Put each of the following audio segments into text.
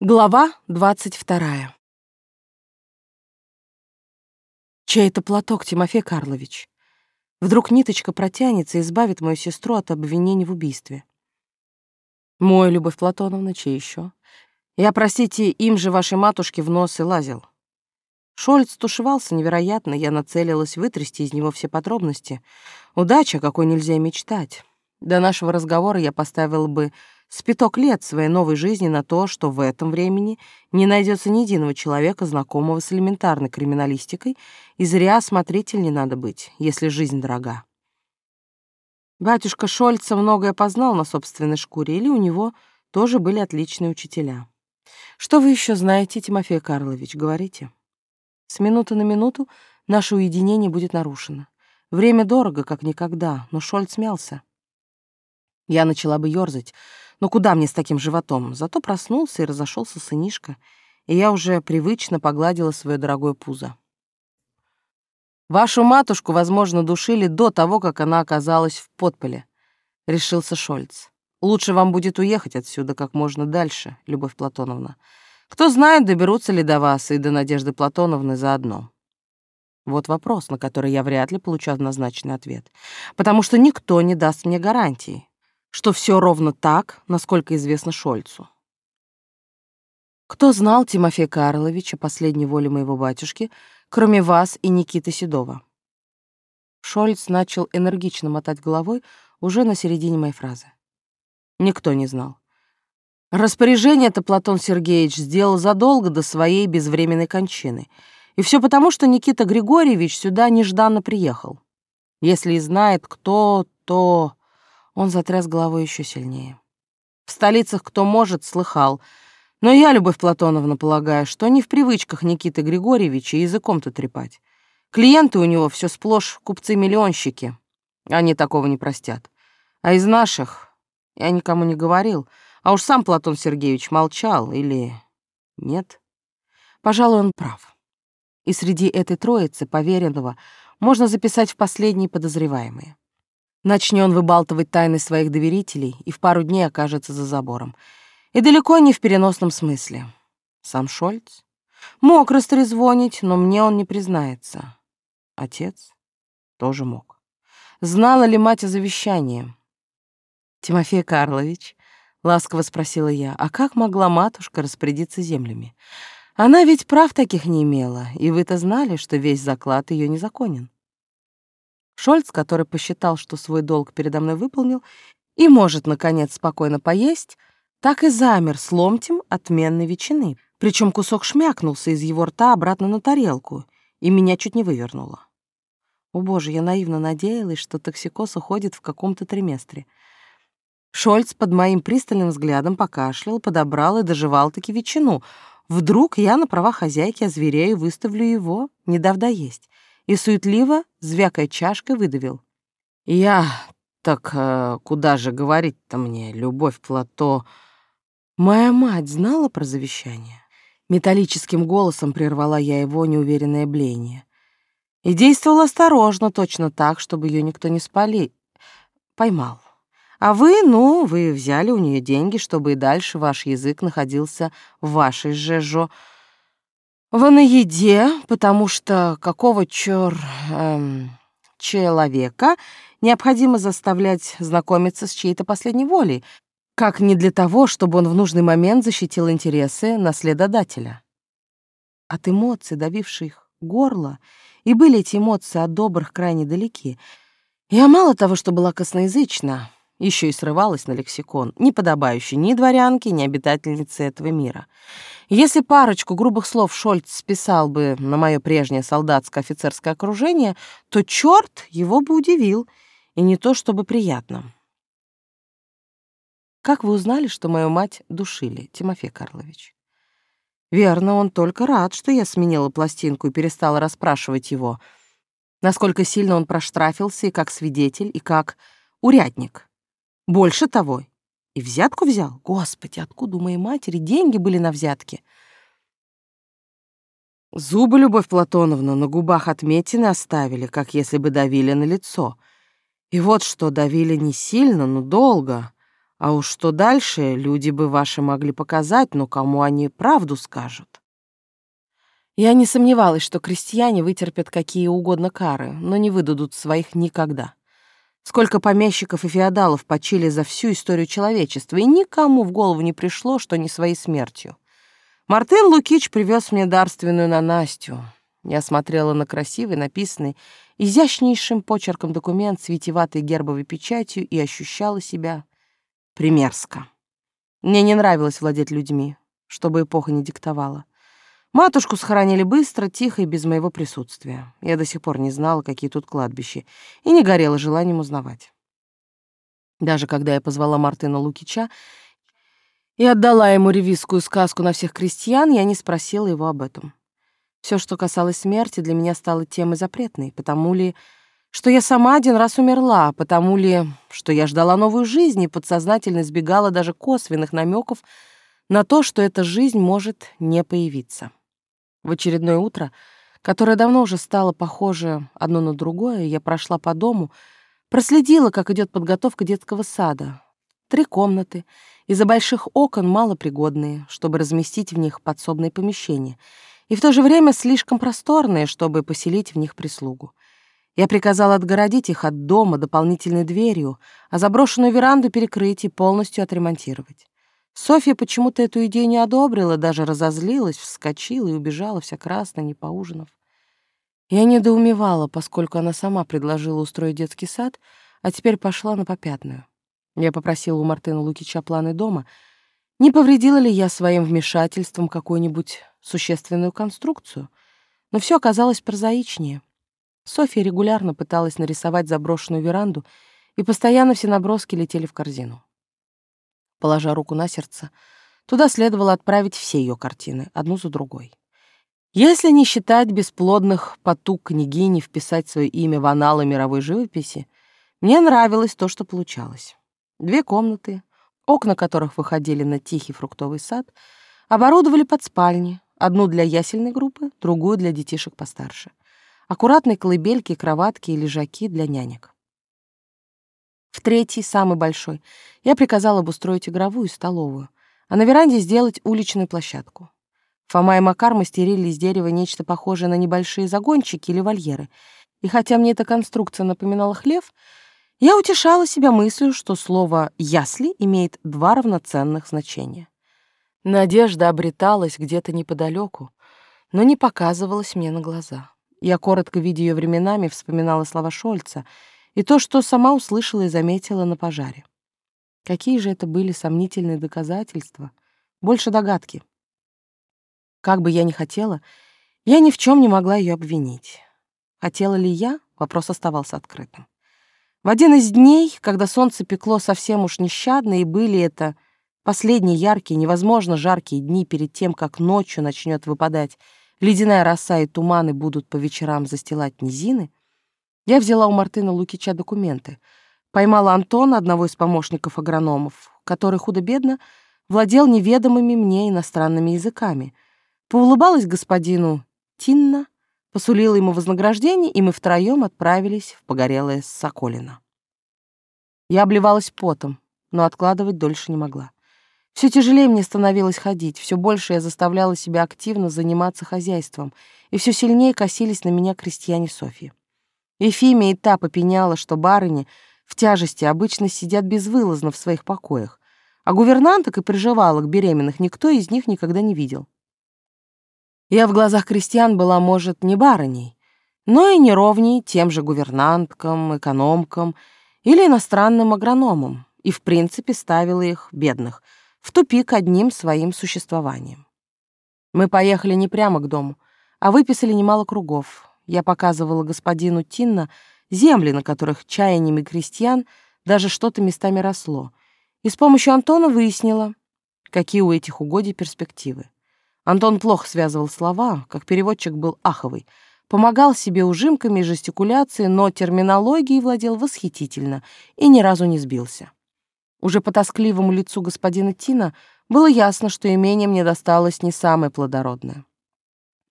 Глава двадцать вторая. Чей это платок, Тимофей Карлович? Вдруг ниточка протянется и избавит мою сестру от обвинений в убийстве. Мой, Любовь Платоновна, чей еще? Я, простите, им же вашей матушке в нос и лазил. Шольц тушевался невероятно, я нацелилась вытрясти из него все подробности. Удача, какой нельзя мечтать. До нашего разговора я поставила бы спиток лет своей новой жизни на то, что в этом времени не найдется ни единого человека, знакомого с элементарной криминалистикой, и зря осмотритель не надо быть, если жизнь дорога. Батюшка Шольца многое познал на собственной шкуре, или у него тоже были отличные учителя. Что вы еще знаете, Тимофей Карлович, говорите? С минуты на минуту наше уединение будет нарушено. Время дорого, как никогда, но Шольц мялся. Я начала бы ёрзать, но куда мне с таким животом? Зато проснулся и разошелся сынишка, и я уже привычно погладила свое дорогое пузо. Вашу матушку, возможно, душили до того, как она оказалась в подполе, решился Шольц. Лучше вам будет уехать отсюда как можно дальше, Любовь Платоновна. Кто знает, доберутся ли до вас и до Надежды Платоновны заодно. Вот вопрос, на который я вряд ли получу однозначный ответ, потому что никто не даст мне гарантии что все ровно так, насколько известно Шольцу. Кто знал Тимофея Карловича последней воле моего батюшки, кроме вас и Никиты Седова? Шольц начал энергично мотать головой уже на середине моей фразы. Никто не знал. Распоряжение это Платон Сергеевич сделал задолго до своей безвременной кончины. И все потому, что Никита Григорьевич сюда нежданно приехал. Если и знает кто, то... Он затряс головой еще сильнее. В столицах кто может, слыхал. Но я, Любовь Платоновна, полагаю, что не в привычках Никиты Григорьевича языком-то трепать. Клиенты у него все сплошь купцы-миллионщики. Они такого не простят. А из наших я никому не говорил. А уж сам Платон Сергеевич молчал или... Нет? Пожалуй, он прав. И среди этой троицы поверенного можно записать в последние подозреваемые. Начни он выбалтывать тайны своих доверителей и в пару дней окажется за забором. И далеко не в переносном смысле. Сам Шольц мог растрезвонить, но мне он не признается. Отец тоже мог. Знала ли мать о завещании? Тимофей Карлович, ласково спросила я, а как могла матушка распорядиться землями? Она ведь прав таких не имела, и вы-то знали, что весь заклад ее незаконен. Шольц, который посчитал, что свой долг передо мной выполнил и может, наконец, спокойно поесть, так и замер с ломтем отменной ветчины. Причем кусок шмякнулся из его рта обратно на тарелку, и меня чуть не вывернуло. О боже, я наивно надеялась, что токсикоз уходит в каком-то триместре. Шольц под моим пристальным взглядом покашлял, подобрал и доживал-таки ветчину. Вдруг я на права хозяйки озверею и выставлю его, не дав доесть и суетливо, звякая чашкой, выдавил. «Я... Так э, куда же говорить-то мне, любовь Плато?» «Моя мать знала про завещание?» Металлическим голосом прервала я его неуверенное бление. И действовала осторожно, точно так, чтобы ее никто не спали... поймал. А вы, ну, вы взяли у нее деньги, чтобы и дальше ваш язык находился в вашей же жо... Вы на еде, потому что какого чёр... Эм, человека необходимо заставлять знакомиться с чьей-то последней волей, как не для того, чтобы он в нужный момент защитил интересы наследодателя. От эмоций, давивших горло, и были эти эмоции от добрых крайне далеки. Я мало того, что была косноязычна, еще и срывалась на лексикон, не подобающий ни дворянке, ни обитательнице этого мира. Если парочку грубых слов Шольц списал бы на мое прежнее солдатско-офицерское окружение, то черт его бы удивил, и не то чтобы приятно. Как вы узнали, что мою мать душили, Тимофей Карлович? Верно, он только рад, что я сменила пластинку и перестала расспрашивать его, насколько сильно он проштрафился и как свидетель, и как урядник. Больше того, и взятку взял. Господи, откуда у моей матери деньги были на взятки? Зубы, Любовь Платоновна, на губах отметины оставили, как если бы давили на лицо. И вот что, давили не сильно, но долго. А уж что дальше, люди бы ваши могли показать, но кому они правду скажут? Я не сомневалась, что крестьяне вытерпят какие угодно кары, но не выдадут своих никогда. Сколько помещиков и феодалов почили за всю историю человечества, и никому в голову не пришло, что не своей смертью. Мартын Лукич привез мне дарственную на Настю. Я смотрела на красивый, написанный изящнейшим почерком документ с витиеватой гербовой печатью и ощущала себя примерзко. Мне не нравилось владеть людьми, чтобы эпоха не диктовала. Матушку схоронили быстро, тихо и без моего присутствия. Я до сих пор не знала, какие тут кладбища, и не горела желанием узнавать. Даже когда я позвала Мартына Лукича и отдала ему ревизскую сказку на всех крестьян, я не спросила его об этом. Все, что касалось смерти, для меня стало темой запретной, потому ли, что я сама один раз умерла, потому ли, что я ждала новую жизнь и подсознательно избегала даже косвенных намеков на то, что эта жизнь может не появиться. В очередное утро, которое давно уже стало похоже одно на другое, я прошла по дому, проследила, как идет подготовка детского сада. Три комнаты, из-за больших окон малопригодные, чтобы разместить в них подсобные помещения — и в то же время слишком просторные, чтобы поселить в них прислугу. Я приказала отгородить их от дома дополнительной дверью, а заброшенную веранду перекрыть и полностью отремонтировать. Софья почему-то эту идею не одобрила, даже разозлилась, вскочила и убежала вся красная, не поужинав. Я недоумевала, поскольку она сама предложила устроить детский сад, а теперь пошла на попятную. Я попросила у Мартына Лукича планы дома, не повредила ли я своим вмешательством какую-нибудь существенную конструкцию, но все оказалось прозаичнее. Софья регулярно пыталась нарисовать заброшенную веранду, и постоянно все наброски летели в корзину. Положа руку на сердце, туда следовало отправить все ее картины, одну за другой. Если не считать бесплодных потуг княгини вписать свое имя в аналы мировой живописи, мне нравилось то, что получалось. Две комнаты, окна которых выходили на тихий фруктовый сад, оборудовали под спальни, Одну для ясельной группы, другую для детишек постарше. Аккуратные колыбельки, кроватки и лежаки для нянек. В третий, самый большой, я приказала обустроить игровую столовую, а на веранде сделать уличную площадку. Фома и Макар мастерили из дерева нечто похожее на небольшие загончики или вольеры, и хотя мне эта конструкция напоминала хлев, я утешала себя мыслью, что слово «ясли» имеет два равноценных значения. Надежда обреталась где-то неподалеку, но не показывалась мне на глаза. Я, коротко видя ее временами, вспоминала слова Шольца и то, что сама услышала и заметила на пожаре. Какие же это были сомнительные доказательства? Больше догадки. Как бы я ни хотела, я ни в чем не могла ее обвинить. Хотела ли я? Вопрос оставался открытым. В один из дней, когда солнце пекло совсем уж нещадно, и были это Последние яркие, невозможно жаркие дни перед тем, как ночью начнет выпадать ледяная роса и туманы будут по вечерам застилать низины, я взяла у Мартына Лукича документы, поймала Антона, одного из помощников агрономов, который худо-бедно владел неведомыми мне иностранными языками, поулыбалась господину Тинна, посулила ему вознаграждение, и мы втроем отправились в погорелое Соколино. Я обливалась потом, но откладывать дольше не могла. Все тяжелее мне становилось ходить, все больше я заставляла себя активно заниматься хозяйством, и все сильнее косились на меня крестьяне Софьи. Ефимия и та попеняла, что барыни в тяжести обычно сидят безвылазно в своих покоях, а гувернанток и приживалок беременных никто из них никогда не видел. Я в глазах крестьян была, может, не барыней, но и не ровней тем же гувернанткам, экономкам или иностранным агрономам, и в принципе ставила их, бедных, в тупик одним своим существованием. Мы поехали не прямо к дому, а выписали немало кругов. Я показывала господину Тинна земли, на которых чаяниями крестьян даже что-то местами росло, и с помощью Антона выяснила, какие у этих угодий перспективы. Антон плохо связывал слова, как переводчик был аховый, помогал себе ужимками и жестикуляцией, но терминологией владел восхитительно и ни разу не сбился. Уже по тоскливому лицу господина Тина было ясно, что имение мне досталось не самое плодородное.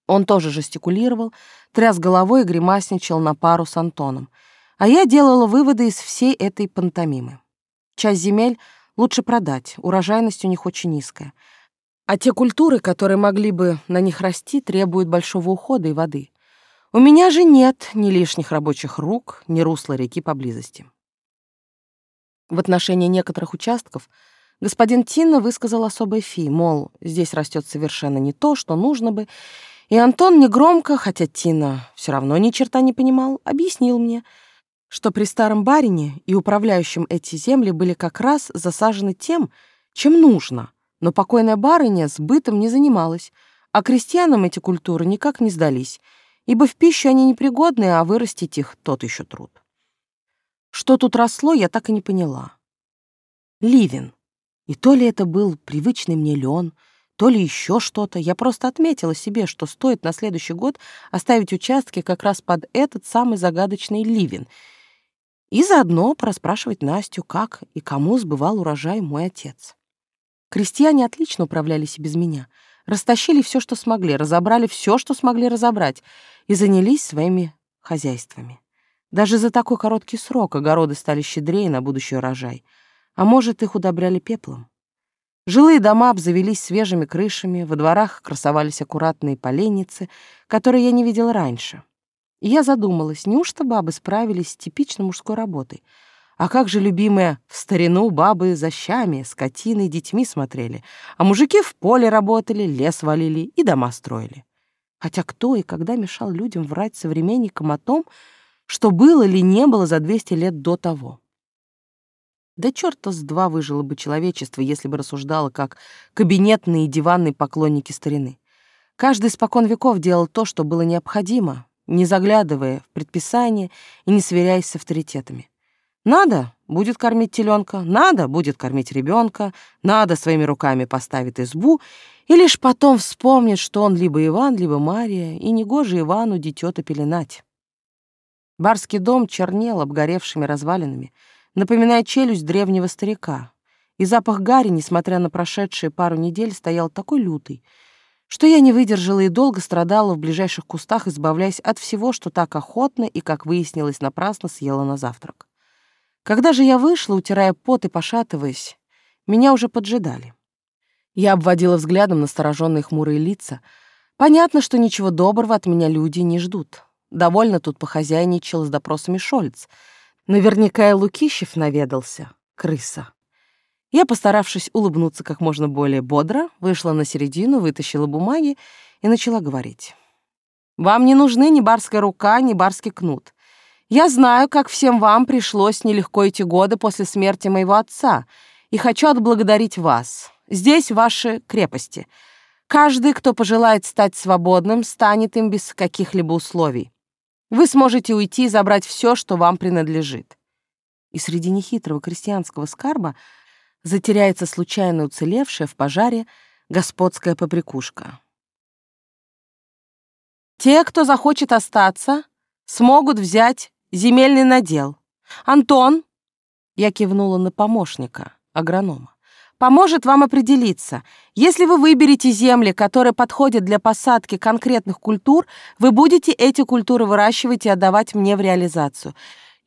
Он тоже жестикулировал, тряс головой и гримасничал на пару с Антоном, а я делала выводы из всей этой пантомимы. Часть земель Лучше продать, урожайность у них очень низкая. А те культуры, которые могли бы на них расти, требуют большого ухода и воды. У меня же нет ни лишних рабочих рук, ни русла реки поблизости. В отношении некоторых участков господин Тинна высказал особый фи, мол, здесь растет совершенно не то, что нужно бы, и Антон негромко, хотя Тина все равно ни черта не понимал, объяснил мне, что при старом барине и управляющем эти земли были как раз засажены тем, чем нужно, но покойная барыня с бытом не занималась, а крестьянам эти культуры никак не сдались, ибо в пищу они непригодны, а вырастить их тот еще труд. Что тут росло, я так и не поняла. Ливен. И то ли это был привычный мне лен, то ли еще что-то. Я просто отметила себе, что стоит на следующий год оставить участки как раз под этот самый загадочный ливен — и заодно проспрашивать Настю, как и кому сбывал урожай мой отец. Крестьяне отлично управлялись и без меня. Растащили все, что смогли, разобрали все, что смогли разобрать, и занялись своими хозяйствами. Даже за такой короткий срок огороды стали щедрее на будущий урожай. А может, их удобряли пеплом. Жилые дома обзавелись свежими крышами, во дворах красовались аккуратные поленницы, которые я не видел раньше. И я задумалась, неужто бабы справились с типично мужской работой? А как же любимые в старину бабы за щами, скотиной, детьми смотрели, а мужики в поле работали, лес валили и дома строили? Хотя кто и когда мешал людям врать современникам о том, что было или не было за 200 лет до того? Да черта с два выжило бы человечество, если бы рассуждало как кабинетные и диванные поклонники старины. Каждый испокон веков делал то, что было необходимо, не заглядывая в предписание и не сверяясь с авторитетами. Надо — будет кормить теленка, надо — будет кормить ребенка, надо своими руками поставит избу, и лишь потом вспомнит, что он либо Иван, либо Мария, и негоже Ивану дитё-то пеленать. Барский дом чернел обгоревшими развалинами, напоминая челюсть древнего старика, и запах гари, несмотря на прошедшие пару недель, стоял такой лютый — что я не выдержала и долго страдала в ближайших кустах, избавляясь от всего, что так охотно и, как выяснилось, напрасно съела на завтрак. Когда же я вышла, утирая пот и пошатываясь, меня уже поджидали. Я обводила взглядом настороженные хмурые лица. Понятно, что ничего доброго от меня люди не ждут. Довольно тут похозяйничал с допросами Шольц. Наверняка и Лукищев наведался, крыса. Я, постаравшись улыбнуться как можно более бодро, вышла на середину, вытащила бумаги и начала говорить. «Вам не нужны ни барская рука, ни барский кнут. Я знаю, как всем вам пришлось нелегко эти годы после смерти моего отца, и хочу отблагодарить вас. Здесь ваши крепости. Каждый, кто пожелает стать свободным, станет им без каких-либо условий. Вы сможете уйти и забрать все, что вам принадлежит». И среди нехитрого крестьянского скарба — затеряется случайно уцелевшая в пожаре господская побрякушка. Те, кто захочет остаться, смогут взять земельный надел. Антон, я кивнула на помощника, агронома, поможет вам определиться. Если вы выберете земли, которые подходят для посадки конкретных культур, вы будете эти культуры выращивать и отдавать мне в реализацию.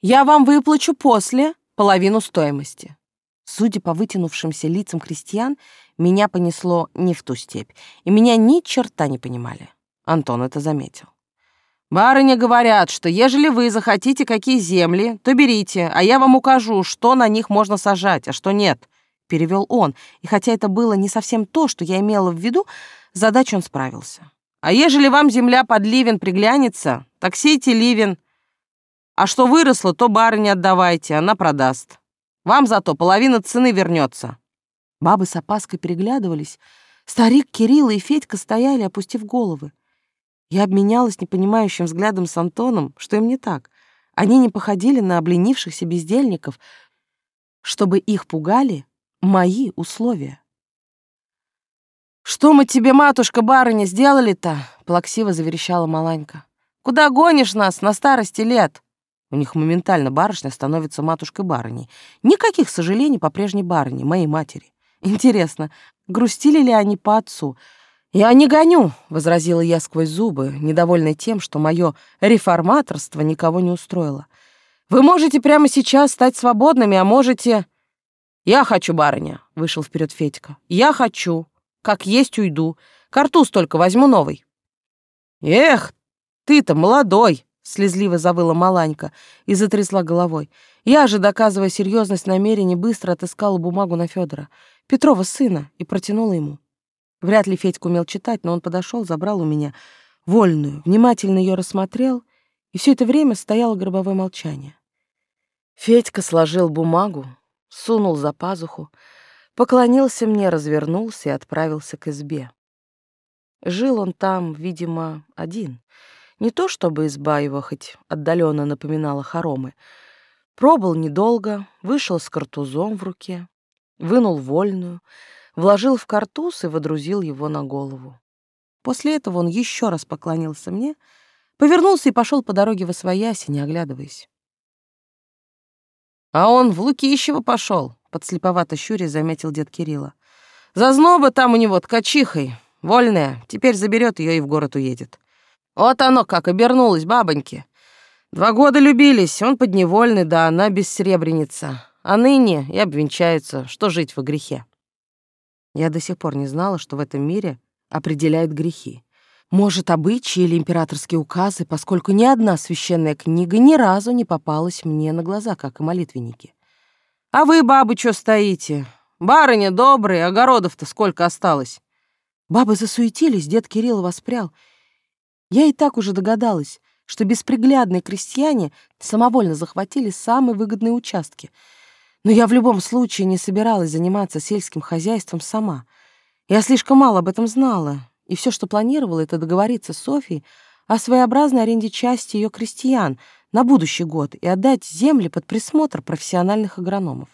Я вам выплачу после половину стоимости. Судя по вытянувшимся лицам крестьян, меня понесло не в ту степь, и меня ни черта не понимали. Антон это заметил. «Барыня говорят, что ежели вы захотите какие земли, то берите, а я вам укажу, что на них можно сажать, а что нет», — перевел он, и хотя это было не совсем то, что я имела в виду, задачу он справился. «А ежели вам земля под ливен приглянется, так сейте ливен, а что выросло, то барыне отдавайте, она продаст». Вам зато половина цены вернется. Бабы с опаской переглядывались. Старик, Кирилл и Федька стояли, опустив головы. Я обменялась непонимающим взглядом с Антоном, что им не так. Они не походили на обленившихся бездельников, чтобы их пугали мои условия. «Что мы тебе, матушка-барыня, сделали-то?» — плаксиво заверещала Маланька. «Куда гонишь нас на старости лет?» У них моментально барышня становится матушкой-барыней. Никаких сожалений по прежней барыне, моей матери. Интересно, грустили ли они по отцу? «Я не гоню», — возразила я сквозь зубы, недовольная тем, что мое реформаторство никого не устроило. «Вы можете прямо сейчас стать свободными, а можете...» «Я хочу, барыня», — вышел вперед Федька. «Я хочу. Как есть уйду. Картуз только возьму новый». «Эх, ты-то молодой», — слезливо завыла Маланька и затрясла головой. Я же, доказывая серьезность намерений, быстро отыскала бумагу на Федора, Петрова сына, и протянула ему. Вряд ли Федька умел читать, но он подошел, забрал у меня вольную, внимательно ее рассмотрел, и все это время стояло гробовое молчание. Федька сложил бумагу, сунул за пазуху, поклонился мне, развернулся и отправился к избе. Жил он там, видимо, один. Не то чтобы изба его хоть отдаленно напоминала хоромы. Пробыл недолго, вышел с картузом в руке, вынул вольную, вложил в картуз и водрузил его на голову. После этого он еще раз поклонился мне, повернулся и пошел по дороге во своясь, не оглядываясь. «А он в Лукищево пошел», — подслеповато щуре заметил дед Кирилла. «Зазноба там у него ткачихой, вольная, теперь заберет ее и в город уедет. Вот оно как обернулось, бабоньки. Два года любились, он подневольный, да она бессребреница, а ныне и обвенчаются, что жить во грехе». Я до сих пор не знала, что в этом мире определяет грехи. Может, обычаи или императорские указы, поскольку ни одна священная книга ни разу не попалась мне на глаза, как и молитвенники. А вы, бабы, что стоите? Барыня добрые, огородов-то сколько осталось? Бабы засуетились, дед Кирилл воспрял. Я и так уже догадалась, что бесприглядные крестьяне самовольно захватили самые выгодные участки. Но я в любом случае не собиралась заниматься сельским хозяйством сама. Я слишком мало об этом знала, и все, что планировала, это договориться с Софией о своеобразной аренде части ее крестьян на будущий год и отдать земли под присмотр профессиональных агрономов.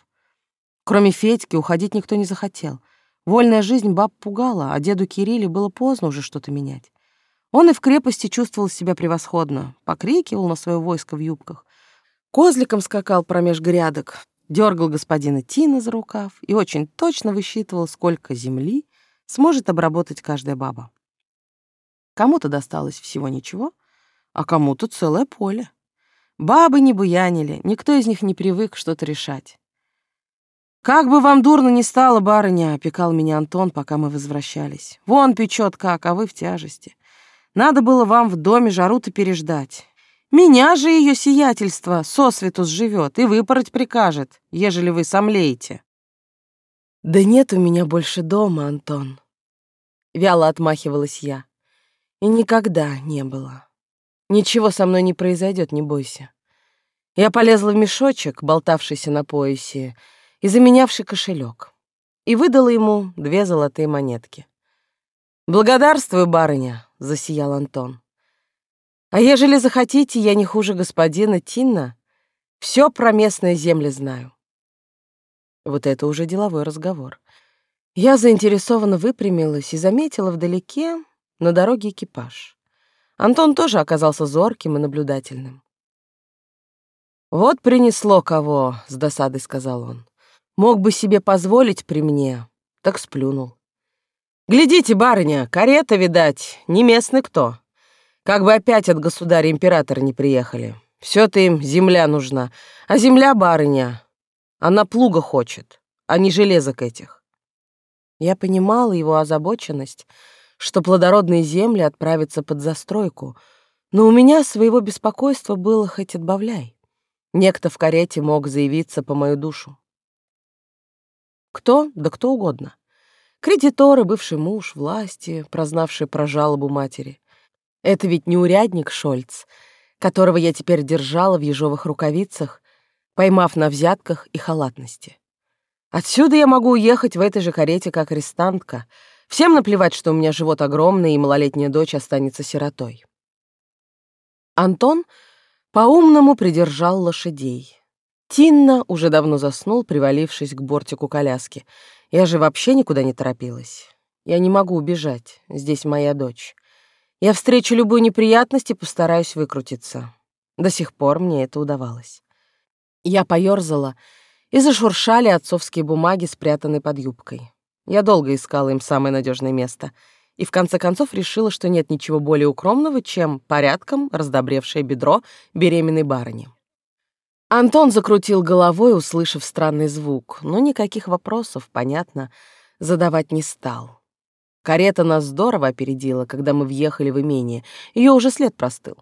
Кроме Федьки уходить никто не захотел. Вольная жизнь баб пугала, а деду Кирилле было поздно уже что-то менять. Он и в крепости чувствовал себя превосходно, покрикивал на свое войско в юбках, козликом скакал промеж грядок, дергал господина Тина за рукав и очень точно высчитывал, сколько земли сможет обработать каждая баба. Кому-то досталось всего ничего, а кому-то целое поле. Бабы не буянили, никто из них не привык что-то решать. «Как бы вам дурно ни стало, барыня», — опекал меня Антон, пока мы возвращались. «Вон печет как, а вы в тяжести. Надо было вам в доме жару-то переждать. Меня же ее сиятельство сосвету сживет и выпороть прикажет, ежели вы сомлеете». «Да нет у меня больше дома, Антон», — вяло отмахивалась я. «И никогда не было. Ничего со мной не произойдет, не бойся». Я полезла в мешочек, болтавшийся на поясе, и заменявший кошелек, и выдала ему две золотые монетки. «Благодарствую, барыня», — засиял Антон. «А ежели захотите, я не хуже господина Тинна, все про местные земли знаю. Вот это уже деловой разговор. Я заинтересованно выпрямилась и заметила вдалеке на дороге экипаж. Антон тоже оказался зорким и наблюдательным. «Вот принесло кого», — с досадой сказал он. «Мог бы себе позволить при мне, так сплюнул. Глядите, барыня, карета, видать, не местный кто. Как бы опять от государя-императора не приехали. все то им земля нужна, а земля, барыня, она плуга хочет, а не железок этих. Я понимала его озабоченность, что плодородные земли отправятся под застройку, но у меня своего беспокойства было хоть отбавляй. Некто в карете мог заявиться по мою душу. Кто? Да кто угодно. Кредиторы, бывший муж, власти, прознавшие про жалобу матери. Это ведь не урядник Шольц, которого я теперь держала в ежовых рукавицах поймав на взятках и халатности. Отсюда я могу уехать в этой же карете, как арестантка. Всем наплевать, что у меня живот огромный, и малолетняя дочь останется сиротой. Антон по-умному придержал лошадей. Тинна уже давно заснул, привалившись к бортику коляски. Я же вообще никуда не торопилась. Я не могу убежать, здесь моя дочь. Я встречу любую неприятность и постараюсь выкрутиться. До сих пор мне это удавалось. Я поёрзала, и зашуршали отцовские бумаги, спрятанные под юбкой. Я долго искала им самое надежное место и в конце концов решила, что нет ничего более укромного, чем порядком раздобревшее бедро беременной барыни. Антон закрутил головой, услышав странный звук, но никаких вопросов, понятно, задавать не стал. Карета нас здорово опередила, когда мы въехали в имение. Ее уже след простыл.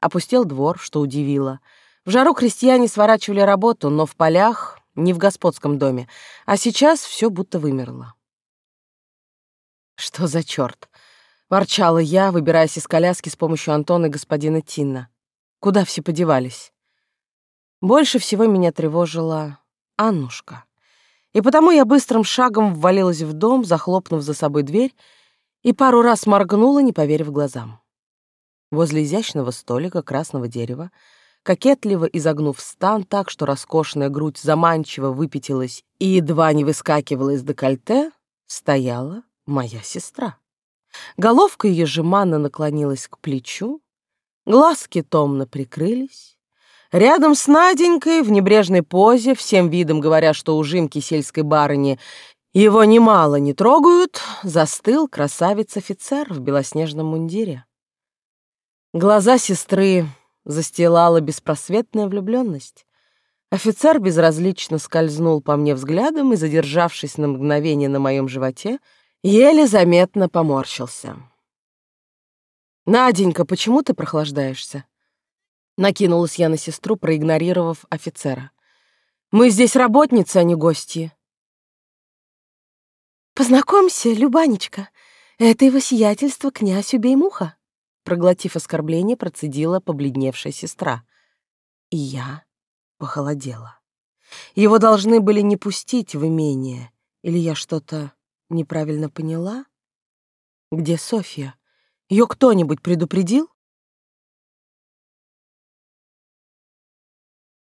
Опустел двор, что удивило. В жару крестьяне сворачивали работу, но в полях, не в господском доме, а сейчас все будто вымерло. «Что за черт? ворчала я, выбираясь из коляски с помощью Антона и господина Тинна. «Куда все подевались?» Больше всего меня тревожила Аннушка. И потому я быстрым шагом ввалилась в дом, захлопнув за собой дверь, и пару раз моргнула, не поверив глазам. Возле изящного столика красного дерева, кокетливо изогнув стан так, что роскошная грудь заманчиво выпятилась и едва не выскакивала из декольте, стояла моя сестра. Головка ее жеманно наклонилась к плечу, глазки томно прикрылись, Рядом с Наденькой в небрежной позе, всем видом говоря, что ужимки сельской барыни его немало не трогают, застыл красавец-офицер в белоснежном мундире. Глаза сестры застилала беспросветная влюбленность. Офицер безразлично скользнул по мне взглядом и, задержавшись на мгновение на моем животе, еле заметно поморщился. «Наденька, почему ты прохлаждаешься?» Накинулась я на сестру, проигнорировав офицера. «Мы здесь работницы, а не гости». «Познакомься, Любанечка, это его сиятельство князь Убеймуха», проглотив оскорбление, процедила побледневшая сестра. И я похолодела. Его должны были не пустить в имение, или я что-то неправильно поняла? Где Софья? Ее кто-нибудь предупредил?